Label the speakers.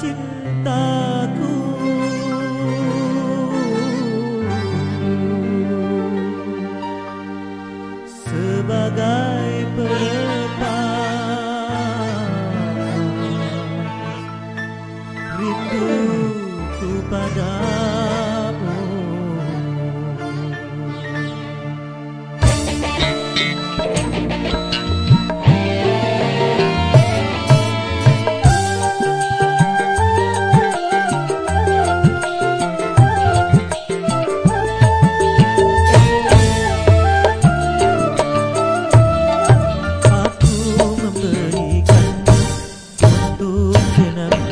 Speaker 1: 记得 do, Jenna.